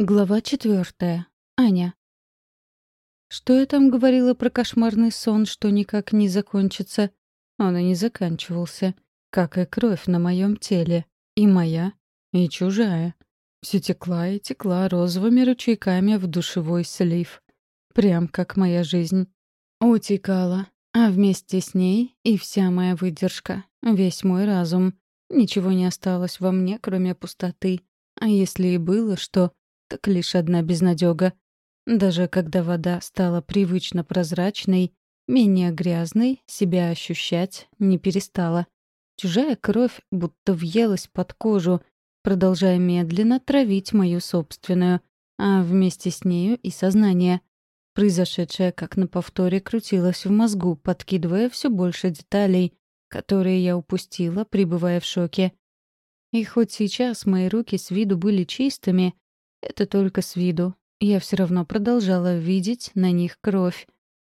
Глава четвертая. Аня. Что я там говорила про кошмарный сон, что никак не закончится? Он и не заканчивался. Как и кровь на моем теле. И моя, и чужая. Все текла и текла розовыми ручейками в душевой слив. Прям как моя жизнь. Утекала. А вместе с ней и вся моя выдержка. Весь мой разум. Ничего не осталось во мне, кроме пустоты. А если и было что так лишь одна безнадёга. Даже когда вода стала привычно прозрачной, менее грязной, себя ощущать не перестала. Чужая кровь будто въелась под кожу, продолжая медленно травить мою собственную, а вместе с нею и сознание. Произошедшее, как на повторе, крутилось в мозгу, подкидывая все больше деталей, которые я упустила, пребывая в шоке. И хоть сейчас мои руки с виду были чистыми, это только с виду. Я все равно продолжала видеть на них кровь.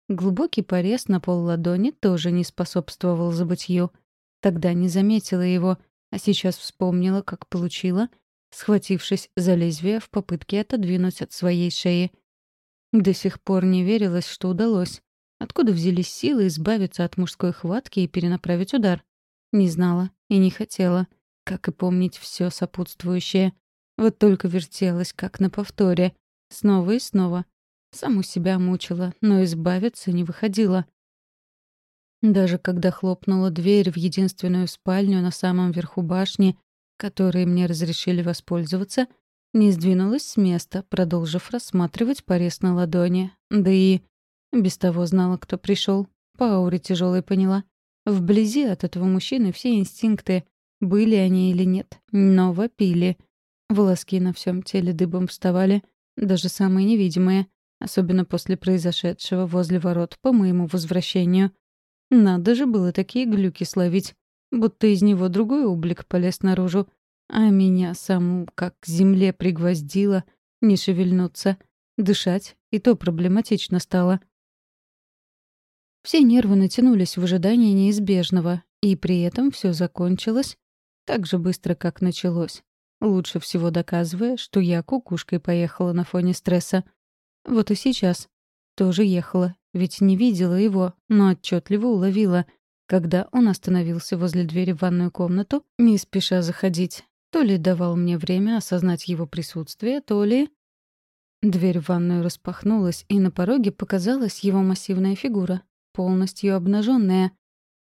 Глубокий порез на пол ладони тоже не способствовал забытью. Тогда не заметила его, а сейчас вспомнила, как получила, схватившись за лезвие в попытке отодвинуть от своей шеи. До сих пор не верилось, что удалось. Откуда взялись силы избавиться от мужской хватки и перенаправить удар? Не знала и не хотела, как и помнить все сопутствующее. Вот только вертелась, как на повторе. Снова и снова. Саму себя мучила, но избавиться не выходила. Даже когда хлопнула дверь в единственную спальню на самом верху башни, которой мне разрешили воспользоваться, не сдвинулась с места, продолжив рассматривать порез на ладони. Да и без того знала, кто пришел. По ауре тяжелой поняла. Вблизи от этого мужчины все инстинкты, были они или нет, но вопили — Волоски на всем теле дыбом вставали, даже самые невидимые, особенно после произошедшего возле ворот по моему возвращению. Надо же было такие глюки словить, будто из него другой облик полез наружу, а меня саму как к земле пригвоздило, не шевельнуться, дышать, и то проблематично стало. Все нервы натянулись в ожидании неизбежного, и при этом все закончилось так же быстро, как началось лучше всего доказывая, что я кукушкой поехала на фоне стресса. Вот и сейчас. Тоже ехала, ведь не видела его, но отчетливо уловила, когда он остановился возле двери в ванную комнату, не спеша заходить. То ли давал мне время осознать его присутствие, то ли... Дверь в ванную распахнулась, и на пороге показалась его массивная фигура, полностью обнаженная.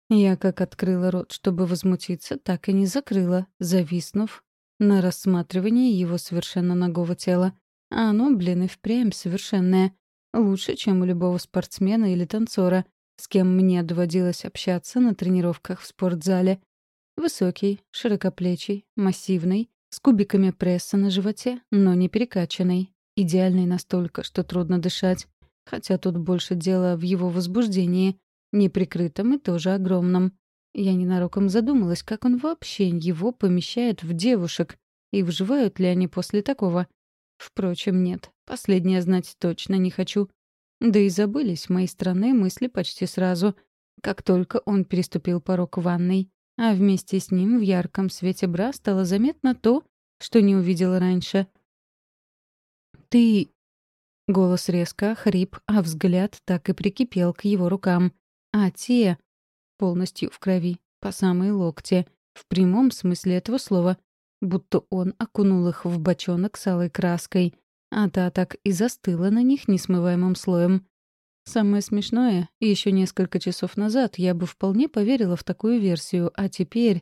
Я как открыла рот, чтобы возмутиться, так и не закрыла, зависнув на рассматривание его совершенно нагого тела. А оно, блин, и впрямь совершенное. Лучше, чем у любого спортсмена или танцора, с кем мне доводилось общаться на тренировках в спортзале. Высокий, широкоплечий, массивный, с кубиками пресса на животе, но не перекачанный. Идеальный настолько, что трудно дышать. Хотя тут больше дело в его возбуждении, неприкрытом и тоже огромном. Я ненароком задумалась, как он вообще его помещает в девушек, и вживают ли они после такого. Впрочем, нет, последнее знать точно не хочу. Да и забылись моей стороны мысли почти сразу, как только он переступил порог ванной. А вместе с ним в ярком свете бра стало заметно то, что не увидела раньше. «Ты...» Голос резко хрип, а взгляд так и прикипел к его рукам. А те полностью в крови, по самые локти, в прямом смысле этого слова, будто он окунул их в бочонок с алой краской, а та так и застыла на них несмываемым слоем. Самое смешное, еще несколько часов назад я бы вполне поверила в такую версию, а теперь,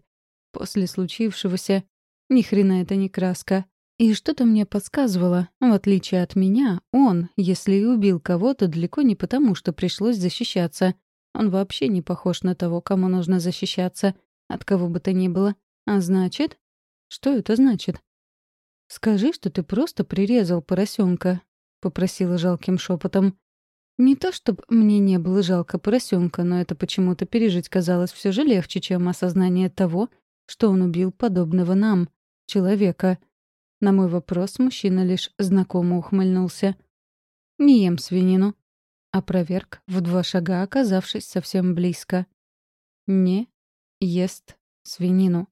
после случившегося, ни хрена это не краска. И что-то мне подсказывало, в отличие от меня, он, если и убил кого-то, далеко не потому, что пришлось защищаться, он вообще не похож на того, кому нужно защищаться, от кого бы то ни было. А значит... Что это значит? «Скажи, что ты просто прирезал поросенка», — попросила жалким шепотом. Не то, чтобы мне не было жалко поросенка, но это почему-то пережить казалось все же легче, чем осознание того, что он убил подобного нам, человека. На мой вопрос мужчина лишь знакомо ухмыльнулся. «Не ем свинину», Опроверг, в два шага оказавшись совсем близко. Не ест свинину.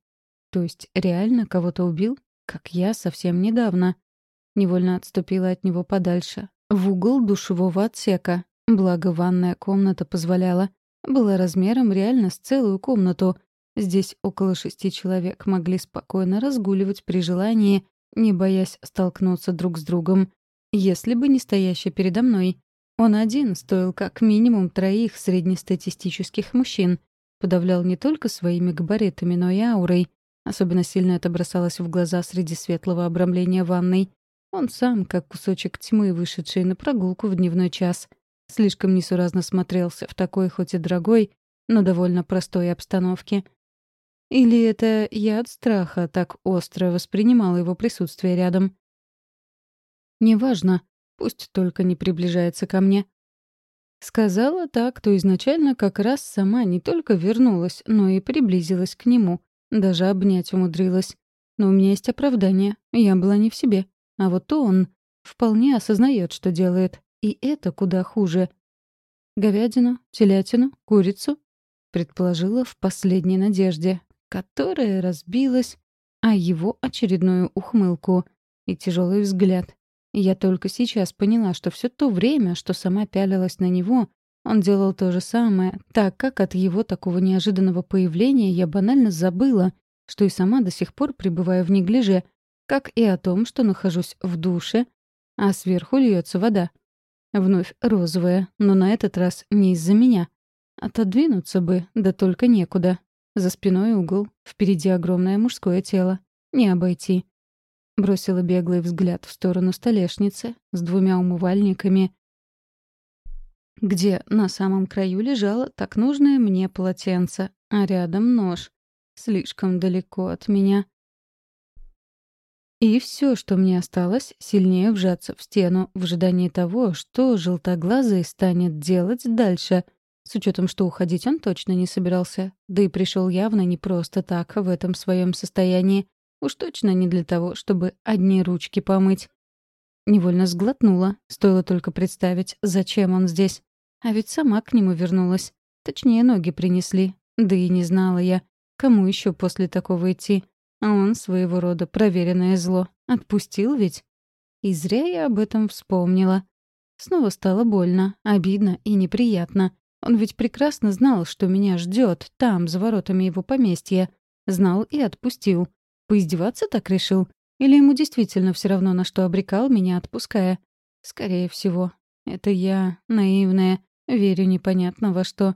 То есть реально кого-то убил, как я совсем недавно. Невольно отступила от него подальше. В угол душевого отсека. Благо, ванная комната позволяла. Была размером реально с целую комнату. Здесь около шести человек могли спокойно разгуливать при желании, не боясь столкнуться друг с другом. Если бы не стоящий передо мной. Он один стоил как минимум троих среднестатистических мужчин. Подавлял не только своими габаритами, но и аурой. Особенно сильно это бросалось в глаза среди светлого обрамления ванной. Он сам, как кусочек тьмы, вышедший на прогулку в дневной час. Слишком несуразно смотрелся в такой, хоть и дорогой, но довольно простой обстановке. Или это я от страха так остро воспринимала его присутствие рядом? Неважно, пусть только не приближается ко мне. Сказала так, то изначально как раз сама не только вернулась, но и приблизилась к нему, даже обнять умудрилась. Но у меня есть оправдание, я была не в себе. А вот он вполне осознает, что делает. И это куда хуже. Говядину, телятину, курицу? Предположила в последней надежде, которая разбилась а его очередную ухмылку и тяжелый взгляд. Я только сейчас поняла, что все то время, что сама пялилась на него, он делал то же самое, так как от его такого неожиданного появления я банально забыла, что и сама до сих пор пребываю в неглиже, как и о том, что нахожусь в душе, а сверху льется вода. Вновь розовая, но на этот раз не из-за меня. Отодвинуться бы, да только некуда. За спиной угол, впереди огромное мужское тело. Не обойти. Бросила беглый взгляд в сторону столешницы с двумя умывальниками, где на самом краю лежало так нужное мне полотенце, а рядом нож. Слишком далеко от меня. И все, что мне осталось, сильнее вжаться в стену в ожидании того, что желтоглазый станет делать дальше, с учетом, что уходить он точно не собирался, да и пришел явно не просто так в этом своем состоянии, уж точно не для того, чтобы одни ручки помыть. Невольно сглотнула, стоило только представить, зачем он здесь. А ведь сама к нему вернулась. Точнее, ноги принесли. Да и не знала я, кому еще после такого идти. А он своего рода проверенное зло. Отпустил ведь? И зря я об этом вспомнила. Снова стало больно, обидно и неприятно. Он ведь прекрасно знал, что меня ждет там, за воротами его поместья. Знал и отпустил. Поиздеваться так решил? Или ему действительно все равно, на что обрекал меня, отпуская? Скорее всего. Это я, наивная, верю непонятно во что.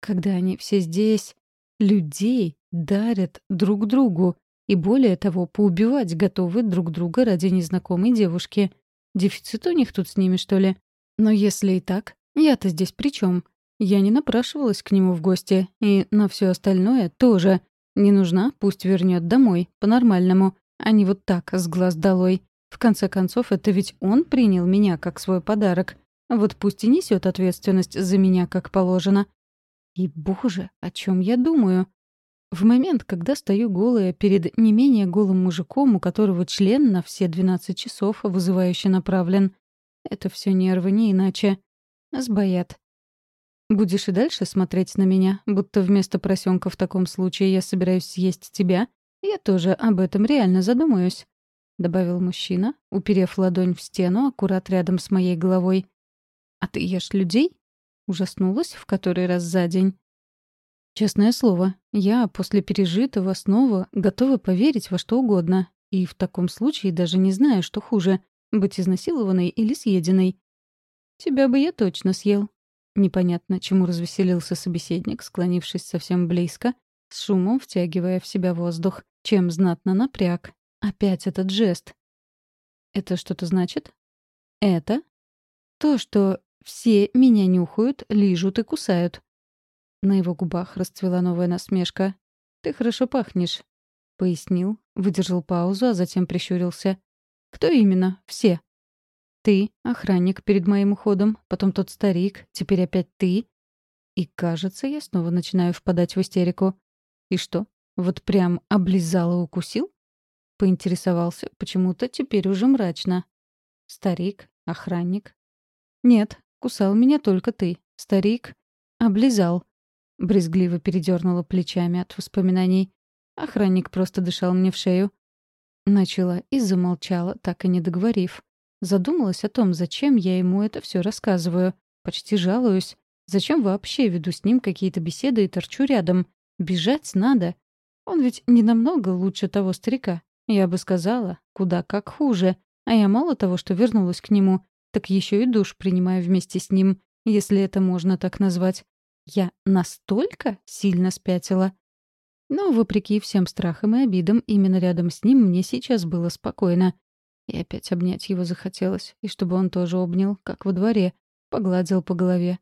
Когда они все здесь, людей дарят друг другу. И более того, поубивать готовы друг друга ради незнакомой девушки. Дефицит у них тут с ними, что ли? Но если и так, я-то здесь при чем? Я не напрашивалась к нему в гости, и на все остальное тоже. Не нужна, пусть вернет домой, по-нормальному, а не вот так, с глаз долой. В конце концов, это ведь он принял меня как свой подарок. Вот пусть и несет ответственность за меня, как положено. И, боже, о чем я думаю? В момент, когда стою голая перед не менее голым мужиком, у которого член на все 12 часов вызывающе направлен. Это все нервы, не иначе. Сбоят. Будешь и дальше смотреть на меня, будто вместо поросенка в таком случае я собираюсь съесть тебя? Я тоже об этом реально задумаюсь», — добавил мужчина, уперев ладонь в стену аккурат рядом с моей головой. «А ты ешь людей?» — ужаснулась в который раз за день. Честное слово, я после пережитого снова готова поверить во что угодно. И в таком случае даже не знаю, что хуже — быть изнасилованной или съеденной. Тебя бы я точно съел. Непонятно, чему развеселился собеседник, склонившись совсем близко, с шумом втягивая в себя воздух, чем знатно напряг. Опять этот жест. Это что-то значит? Это? То, что все меня нюхают, лижут и кусают. На его губах расцвела новая насмешка. «Ты хорошо пахнешь», — пояснил, выдержал паузу, а затем прищурился. «Кто именно? Все?» «Ты, охранник перед моим уходом, потом тот старик, теперь опять ты». И, кажется, я снова начинаю впадать в истерику. «И что, вот прям облизал и укусил?» Поинтересовался почему-то теперь уже мрачно. «Старик, охранник». «Нет, кусал меня только ты. Старик облизал. Брезгливо передернула плечами от воспоминаний. Охранник просто дышал мне в шею. Начала и замолчала, так и не договорив. Задумалась о том, зачем я ему это все рассказываю. Почти жалуюсь. Зачем вообще веду с ним какие-то беседы и торчу рядом? Бежать надо. Он ведь не намного лучше того старика. Я бы сказала, куда как хуже. А я мало того, что вернулась к нему, так еще и душ принимаю вместе с ним, если это можно так назвать. Я настолько сильно спятила. Но, вопреки всем страхам и обидам, именно рядом с ним мне сейчас было спокойно. И опять обнять его захотелось, и чтобы он тоже обнял, как во дворе, погладил по голове.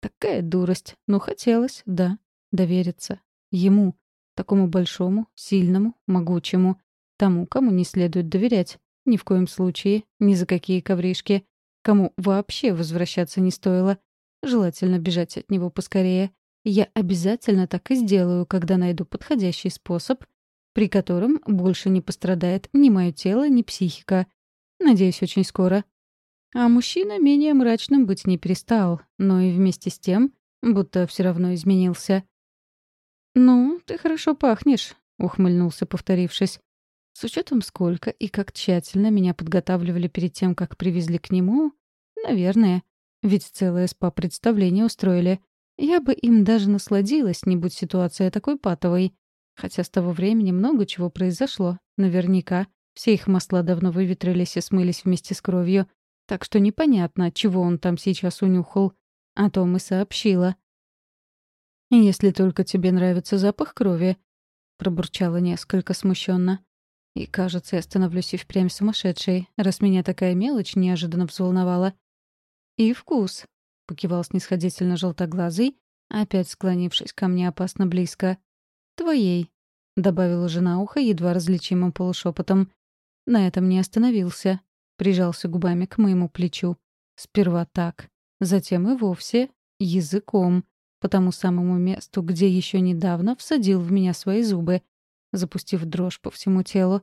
Такая дурость, но хотелось, да, довериться. Ему, такому большому, сильному, могучему, тому, кому не следует доверять. Ни в коем случае, ни за какие ковришки. Кому вообще возвращаться не стоило. Желательно бежать от него поскорее. Я обязательно так и сделаю, когда найду подходящий способ, при котором больше не пострадает ни мое тело, ни психика. Надеюсь, очень скоро. А мужчина менее мрачным быть не перестал, но и вместе с тем, будто все равно изменился. «Ну, ты хорошо пахнешь», — ухмыльнулся, повторившись. С учетом сколько и как тщательно меня подготавливали перед тем, как привезли к нему, наверное. Ведь целое СПА-представление устроили. Я бы им даже насладилась, не будь ситуация такой патовой. Хотя с того времени много чего произошло. Наверняка. Все их масла давно выветрились и смылись вместе с кровью. Так что непонятно, чего он там сейчас унюхал. О том и сообщила. «Если только тебе нравится запах крови», — пробурчала несколько смущенно. И, кажется, я становлюсь и впрямь сумасшедшей, раз меня такая мелочь неожиданно взволновала. «И вкус», — покивал снисходительно желтоглазый, опять склонившись ко мне опасно близко. «Твоей», — добавила жена ухо едва различимым полушепотом. На этом не остановился. Прижался губами к моему плечу. Сперва так, затем и вовсе языком, по тому самому месту, где еще недавно всадил в меня свои зубы, запустив дрожь по всему телу.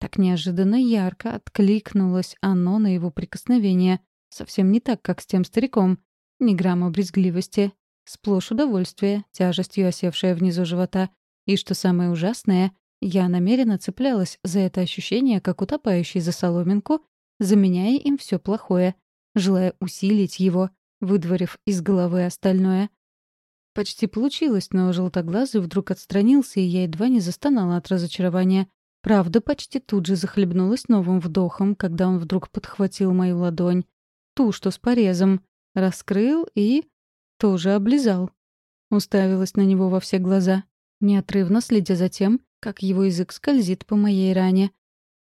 Так неожиданно ярко откликнулось оно на его прикосновение. Совсем не так, как с тем стариком. Ни грамма брезгливости. Сплошь удовольствие, тяжестью осевшее внизу живота. И что самое ужасное, я намеренно цеплялась за это ощущение, как утопающий за соломинку, заменяя им все плохое, желая усилить его, выдворив из головы остальное. Почти получилось, но желтоглазый вдруг отстранился, и я едва не застонала от разочарования. Правда, почти тут же захлебнулась новым вдохом, когда он вдруг подхватил мою ладонь. Ту, что с порезом. Раскрыл и... тоже облизал. Уставилась на него во все глаза, неотрывно следя за тем, как его язык скользит по моей ране.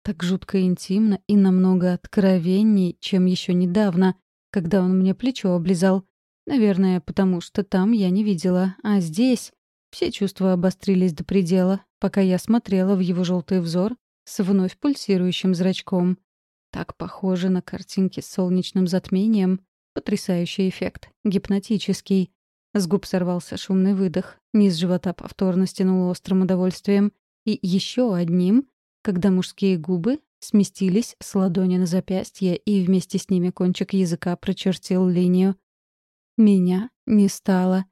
Так жутко интимно и намного откровенней, чем еще недавно, когда он мне плечо облизал. Наверное, потому что там я не видела, а здесь все чувства обострились до предела, пока я смотрела в его желтый взор с вновь пульсирующим зрачком. Так похоже на картинки с солнечным затмением. Потрясающий эффект, гипнотический. С губ сорвался шумный выдох, низ живота повторно стянул острым удовольствием. И еще одним, когда мужские губы сместились с ладони на запястье, и вместе с ними кончик языка прочертил линию. Меня не стало.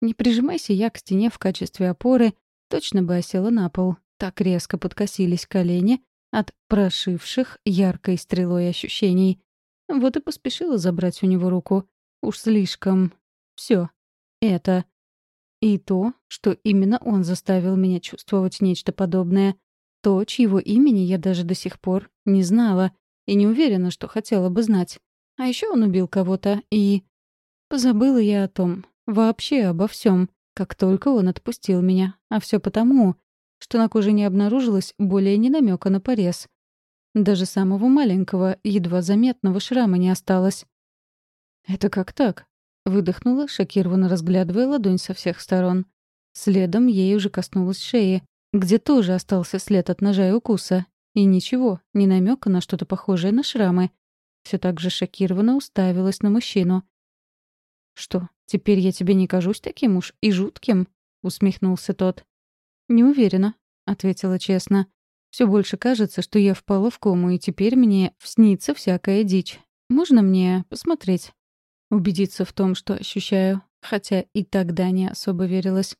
Не прижимайся я к стене в качестве опоры, точно бы осела на пол. Так резко подкосились колени от прошивших яркой стрелой ощущений. Вот и поспешила забрать у него руку. Уж слишком. Все. Это. И то, что именно он заставил меня чувствовать нечто подобное. То, чьего имени я даже до сих пор не знала и не уверена, что хотела бы знать. А еще он убил кого-то и... Позабыла я о том, вообще обо всем, как только он отпустил меня. А все потому, что на коже не обнаружилось более ни намека на порез. Даже самого маленького, едва заметного шрама не осталось. «Это как так?» — выдохнула, шокированно разглядывая ладонь со всех сторон. Следом ей уже коснулась шеи, где тоже остался след от ножа и укуса. И ничего, ни намека на что-то похожее на шрамы. Все так же шокированно уставилась на мужчину. «Что, теперь я тебе не кажусь таким уж и жутким?» — усмехнулся тот. «Не уверена», — ответила честно. Все больше кажется, что я впала в кому, и теперь мне снится всякая дичь. Можно мне посмотреть?» Убедиться в том, что ощущаю, хотя и тогда не особо верилась.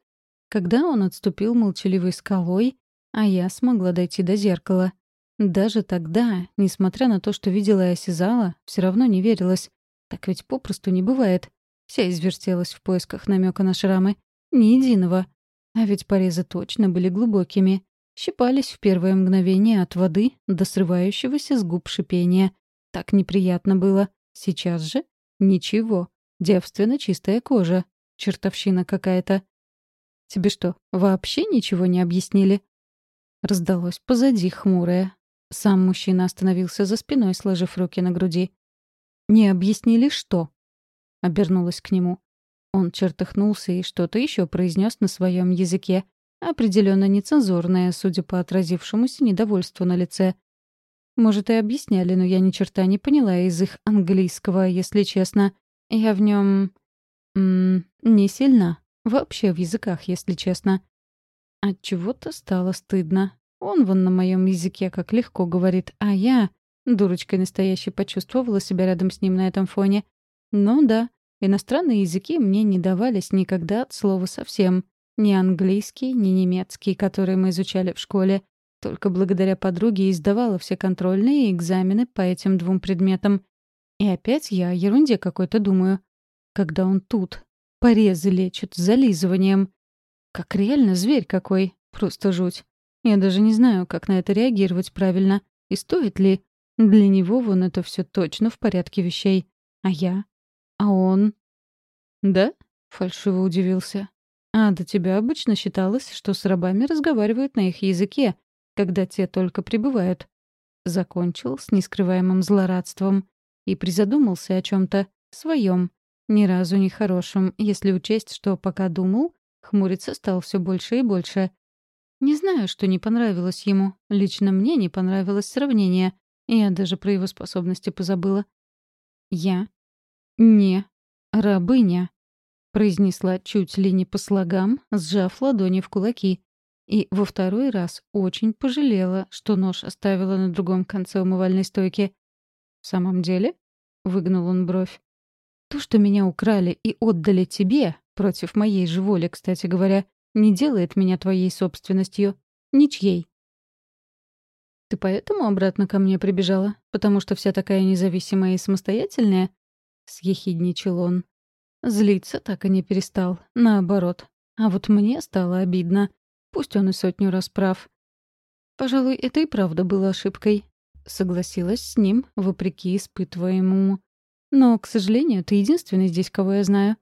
Когда он отступил молчаливой скалой, а я смогла дойти до зеркала. Даже тогда, несмотря на то, что видела и осязала, все равно не верилась. Так ведь попросту не бывает. Вся извертелась в поисках намека на шрамы. Ни единого. А ведь порезы точно были глубокими. Щипались в первое мгновение от воды до срывающегося с губ шипения. Так неприятно было. Сейчас же ничего. Девственно чистая кожа. Чертовщина какая-то. «Тебе что, вообще ничего не объяснили?» Раздалось позади хмурое. Сам мужчина остановился за спиной, сложив руки на груди. «Не объяснили, что?» Обернулась к нему. Он чертыхнулся и что-то еще произнес на своем языке, определенно нецензурное, судя по отразившемуся недовольству на лице. Может, и объясняли, но я ни черта не поняла из их английского, если честно. Я в нем не сильна. Вообще в языках, если честно. От чего-то стало стыдно. Он вон на моем языке как легко говорит, а я, дурочкой настоящей, почувствовала себя рядом с ним на этом фоне. Ну да, иностранные языки мне не давались никогда от слова совсем. Ни английский, ни немецкий, которые мы изучали в школе. Только благодаря подруге и сдавала все контрольные экзамены по этим двум предметам. И опять я о ерунде какой-то думаю. Когда он тут, порезы лечит зализыванием. Как реально зверь какой. Просто жуть. Я даже не знаю, как на это реагировать правильно. И стоит ли. Для него вон это все точно в порядке вещей. А я? А он? Да? Фальшиво удивился. А до тебя обычно считалось, что с рабами разговаривают на их языке, когда те только прибывают. Закончил с нескрываемым злорадством и призадумался о чем то своем, ни разу не хорошем, если учесть, что пока думал, хмуриться стал все больше и больше. Не знаю, что не понравилось ему. Лично мне не понравилось сравнение. Я даже про его способности позабыла. «Я не рабыня», — произнесла чуть ли не по слогам, сжав ладони в кулаки. И во второй раз очень пожалела, что нож оставила на другом конце умывальной стойки. «В самом деле?» — выгнул он бровь. «То, что меня украли и отдали тебе, против моей же воли, кстати говоря, не делает меня твоей собственностью. Ничьей». «Ты поэтому обратно ко мне прибежала? Потому что вся такая независимая и самостоятельная?» — съехидничал он. Злиться так и не перестал. Наоборот. А вот мне стало обидно. Пусть он и сотню раз прав. Пожалуй, это и правда было ошибкой. Согласилась с ним, вопреки испытываемому. Но, к сожалению, ты единственный здесь, кого я знаю.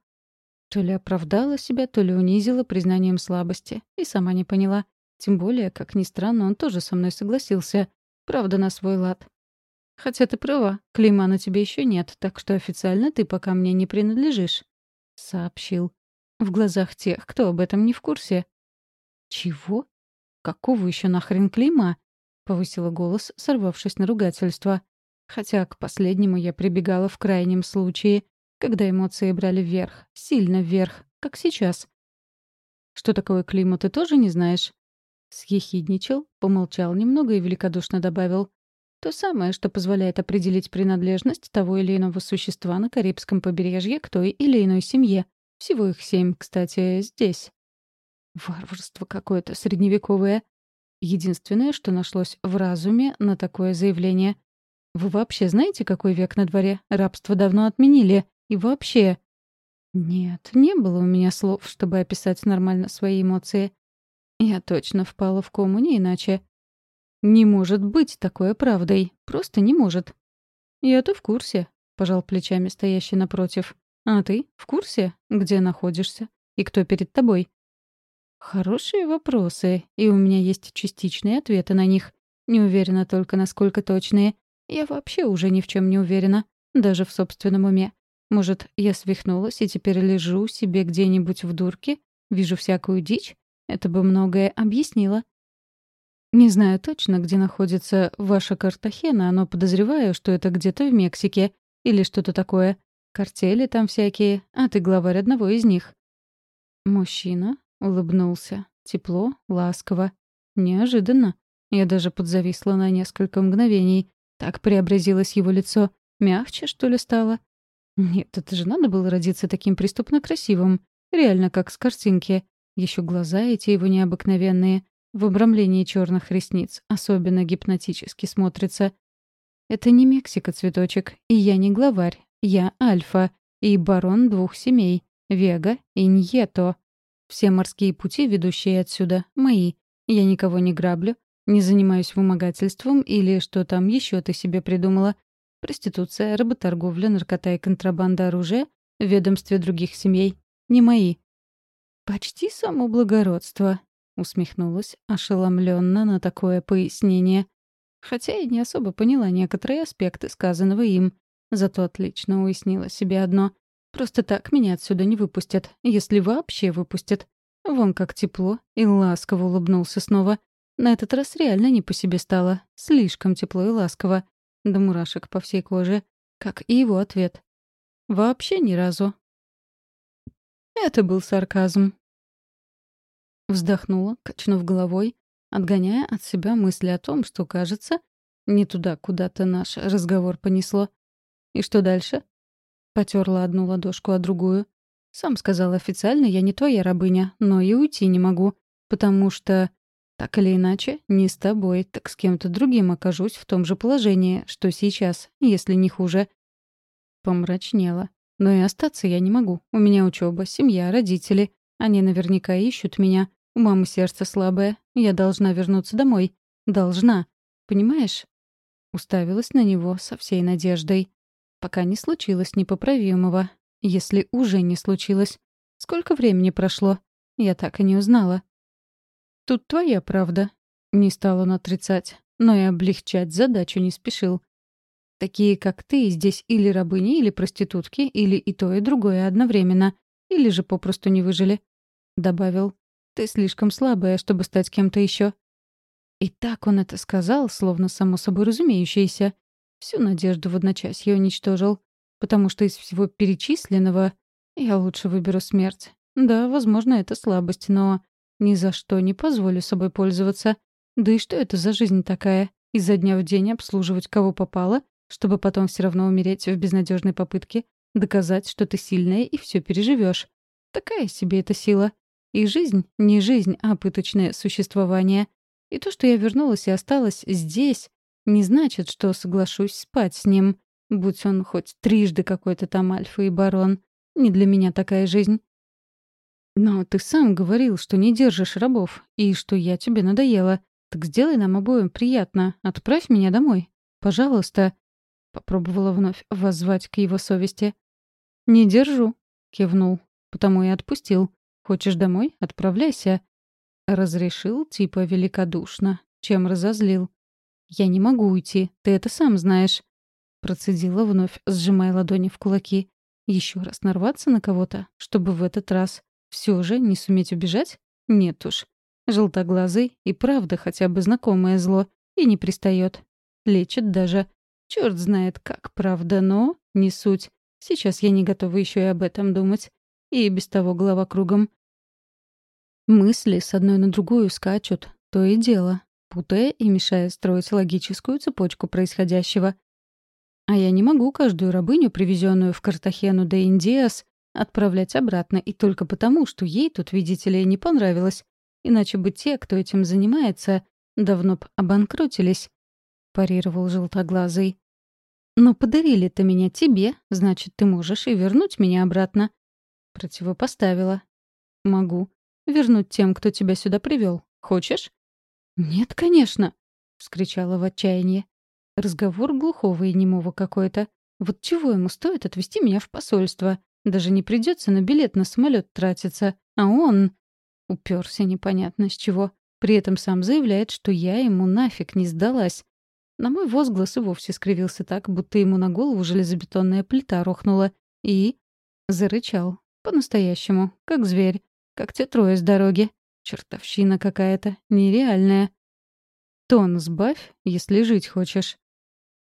То ли оправдала себя, то ли унизила признанием слабости. И сама не поняла. Тем более, как ни странно, он тоже со мной согласился. Правда, на свой лад. Хотя ты права, клейма на тебе еще нет, так что официально ты пока мне не принадлежишь. Сообщил. В глазах тех, кто об этом не в курсе. «Чего? Какого еще нахрен клейма?» — повысила голос, сорвавшись на ругательство. Хотя к последнему я прибегала в крайнем случае, когда эмоции брали вверх, сильно вверх, как сейчас. «Что такое клима, ты тоже не знаешь?» Съехидничал, помолчал немного и великодушно добавил. «То самое, что позволяет определить принадлежность того или иного существа на Карибском побережье к той или иной семье. Всего их семь, кстати, здесь. Варварство какое-то средневековое. Единственное, что нашлось в разуме на такое заявление. Вы вообще знаете, какой век на дворе? Рабство давно отменили. И вообще... Нет, не было у меня слов, чтобы описать нормально свои эмоции. Я точно впала в кому, не иначе. Не может быть такое правдой. Просто не может. Я-то в курсе, — пожал плечами стоящий напротив. А ты в курсе, где находишься? И кто перед тобой? Хорошие вопросы, и у меня есть частичные ответы на них. Не уверена только, насколько точные. Я вообще уже ни в чем не уверена, даже в собственном уме. Может, я свихнулась и теперь лежу себе где-нибудь в дурке, вижу всякую дичь? Это бы многое объяснило. Не знаю точно, где находится ваша Картахена, но подозреваю, что это где-то в Мексике или что-то такое. Картели там всякие, а ты главарь одного из них. Мужчина Улыбнулся. Тепло, ласково. Неожиданно. Я даже подзависла на несколько мгновений. Так преобразилось его лицо. Мягче, что ли, стало? Нет, это же надо было родиться таким преступно красивым. Реально, как с картинки. Еще глаза эти его необыкновенные. в обрамлении черных ресниц особенно гипнотически смотрится. Это не Мексика, цветочек, и я не главарь, я Альфа и барон двух семей, Вега и Ньето. Все морские пути, ведущие отсюда, мои. Я никого не граблю, не занимаюсь вымогательством или что там еще ты себе придумала. Проституция, работорговля, наркота и контрабанда оружия в ведомстве других семей. Не мои. «Почти само благородство», — усмехнулась, ошеломленно на такое пояснение. Хотя я не особо поняла некоторые аспекты сказанного им, зато отлично уяснила себе одно. Просто так меня отсюда не выпустят, если вообще выпустят. Вон как тепло, и ласково улыбнулся снова. На этот раз реально не по себе стало. Слишком тепло и ласково. До мурашек по всей коже. Как и его ответ. Вообще ни разу. Это был сарказм. Вздохнула, качнув головой, отгоняя от себя мысли о том, что, кажется, не туда куда-то наш разговор понесло. И что дальше? Потерла одну ладошку, а другую. Сам сказал официально, я не твоя рабыня, но и уйти не могу, потому что так или иначе, не с тобой, так с кем-то другим окажусь в том же положении, что сейчас, если не хуже. Помрачнела. Но и остаться я не могу. У меня учеба, семья, родители. Они наверняка ищут меня. У мамы сердце слабое. Я должна вернуться домой. Должна. Понимаешь? Уставилась на него со всей надеждой. Пока не случилось непоправимого. Если уже не случилось. Сколько времени прошло? Я так и не узнала. «Тут твоя правда», — не стал он отрицать, но и облегчать задачу не спешил. «Такие, как ты, здесь или рабыни, или проститутки, или и то, и другое одновременно, или же попросту не выжили», — добавил. «Ты слишком слабая, чтобы стать кем-то еще. И так он это сказал, словно само собой разумеющееся. Всю надежду в одночасье уничтожил, потому что из всего перечисленного я лучше выберу смерть. Да, возможно, это слабость, но ни за что не позволю собой пользоваться. Да и что это за жизнь такая? Изо дня в день обслуживать кого попало, чтобы потом все равно умереть в безнадежной попытке, доказать, что ты сильная и все переживешь. Такая себе эта сила. И жизнь — не жизнь, а пыточное существование. И то, что я вернулась и осталась здесь, не значит, что соглашусь спать с ним, будь он хоть трижды какой-то там альфа и барон. Не для меня такая жизнь. «Но ты сам говорил, что не держишь рабов, и что я тебе надоела. Так сделай нам обоим приятно. Отправь меня домой. Пожалуйста». Попробовала вновь воззвать к его совести. «Не держу», — кивнул. «Потому и отпустил. Хочешь домой? Отправляйся». Разрешил, типа, великодушно, чем разозлил. «Я не могу уйти, ты это сам знаешь». Процедила вновь, сжимая ладони в кулаки. Еще раз нарваться на кого-то, чтобы в этот раз все же не суметь убежать? Нет уж. Желтоглазый и правда хотя бы знакомое зло. И не пристает. Лечит даже. Черт знает как, правда, но не суть. Сейчас я не готова еще и об этом думать. И без того голова кругом. Мысли с одной на другую скачут. То и дело. Путая и мешая строить логическую цепочку происходящего. А я не могу каждую рабыню, привезенную в Картахену де Индиас, отправлять обратно и только потому, что ей тут, видите ли, не понравилось. Иначе бы те, кто этим занимается, давно б обанкротились», — парировал желтоглазый. «Но подарили-то меня тебе, значит, ты можешь и вернуть меня обратно». Противопоставила. «Могу. Вернуть тем, кто тебя сюда привел. Хочешь?» «Нет, конечно», — вскричала в отчаянии. Разговор глухого и немого какой-то. Вот чего ему стоит отвезти меня в посольство? Даже не придется на билет на самолет тратиться. А он... Уперся непонятно с чего. При этом сам заявляет, что я ему нафиг не сдалась. На мой возглас и вовсе скривился так, будто ему на голову железобетонная плита рухнула. И... Зарычал. По-настоящему. Как зверь. Как те трое с дороги. Чертовщина какая-то. Нереальная. Тон сбавь, если жить хочешь.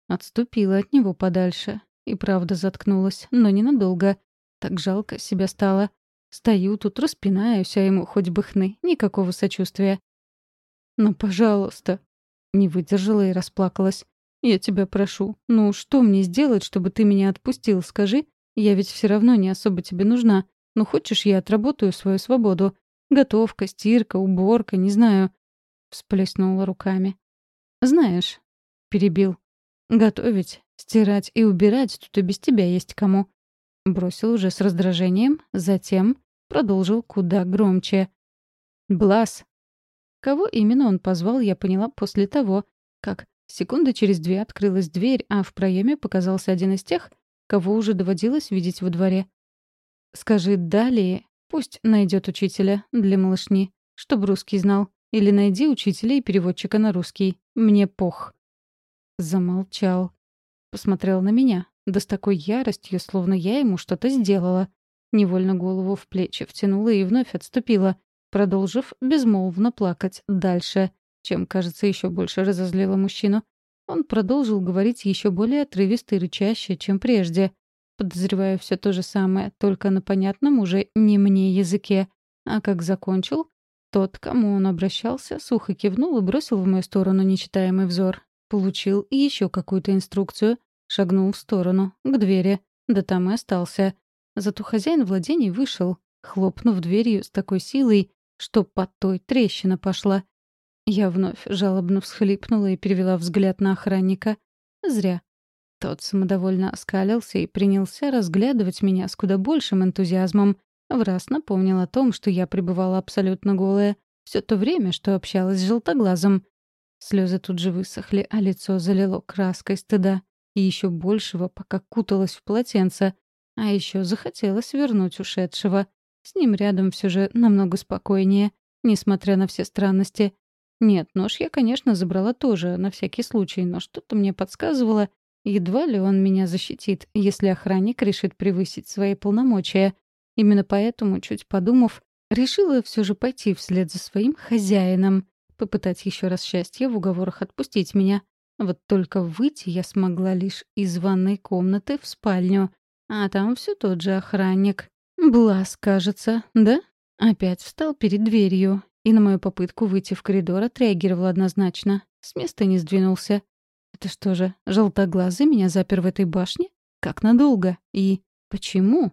Отступила от него подальше. И правда заткнулась, но ненадолго. Так жалко себя стало. Стою тут, распинаюсь, а ему хоть бы хны, никакого сочувствия. «Ну, пожалуйста!» Не выдержала и расплакалась. «Я тебя прошу, ну что мне сделать, чтобы ты меня отпустил, скажи? Я ведь все равно не особо тебе нужна. Ну хочешь, я отработаю свою свободу? Готовка, стирка, уборка, не знаю. — всплеснула руками. «Знаешь», — перебил, — «готовить, стирать и убирать тут и без тебя есть кому». Бросил уже с раздражением, затем продолжил куда громче. «Блас!» Кого именно он позвал, я поняла после того, как секунды через две открылась дверь, а в проеме показался один из тех, кого уже доводилось видеть во дворе. «Скажи далее, пусть найдет учителя для малышни, чтоб русский знал. Или найди учителя и переводчика на русский. Мне пох». Замолчал. Посмотрел на меня, да с такой яростью, словно я ему что-то сделала. Невольно голову в плечи втянула и вновь отступила, продолжив безмолвно плакать дальше, чем, кажется, еще больше разозлила мужчину. Он продолжил говорить еще более отрывисто и рычаще, чем прежде. Подозреваю все то же самое, только на понятном уже не мне языке. А как закончил, тот, кому он обращался, сухо кивнул и бросил в мою сторону нечитаемый взор. Получил еще какую-то инструкцию, шагнул в сторону, к двери, да там и остался. Зато хозяин владений вышел, хлопнув дверью с такой силой, что под той трещина пошла. Я вновь жалобно всхлипнула и перевела взгляд на охранника. Зря. Тот самодовольно оскалился и принялся разглядывать меня с куда большим энтузиазмом. В раз напомнил о том, что я пребывала абсолютно голая все то время, что общалась с желтоглазом. Слезы тут же высохли, а лицо залило краской стыда. И еще большего, пока куталась в полотенце. А еще захотелось вернуть ушедшего. С ним рядом все же намного спокойнее, несмотря на все странности. Нет, нож я, конечно, забрала тоже, на всякий случай, но что-то мне подсказывало, едва ли он меня защитит, если охранник решит превысить свои полномочия. Именно поэтому, чуть подумав, решила все же пойти вслед за своим хозяином, попытать еще раз счастье в уговорах отпустить меня. Вот только выйти я смогла лишь из ванной комнаты в спальню, а там все тот же охранник. Блас, кажется, да? Опять встал перед дверью и на мою попытку выйти в коридор отреагировал однозначно. С места не сдвинулся. Это что же, желтоглазый меня запер в этой башне? Как надолго? И почему?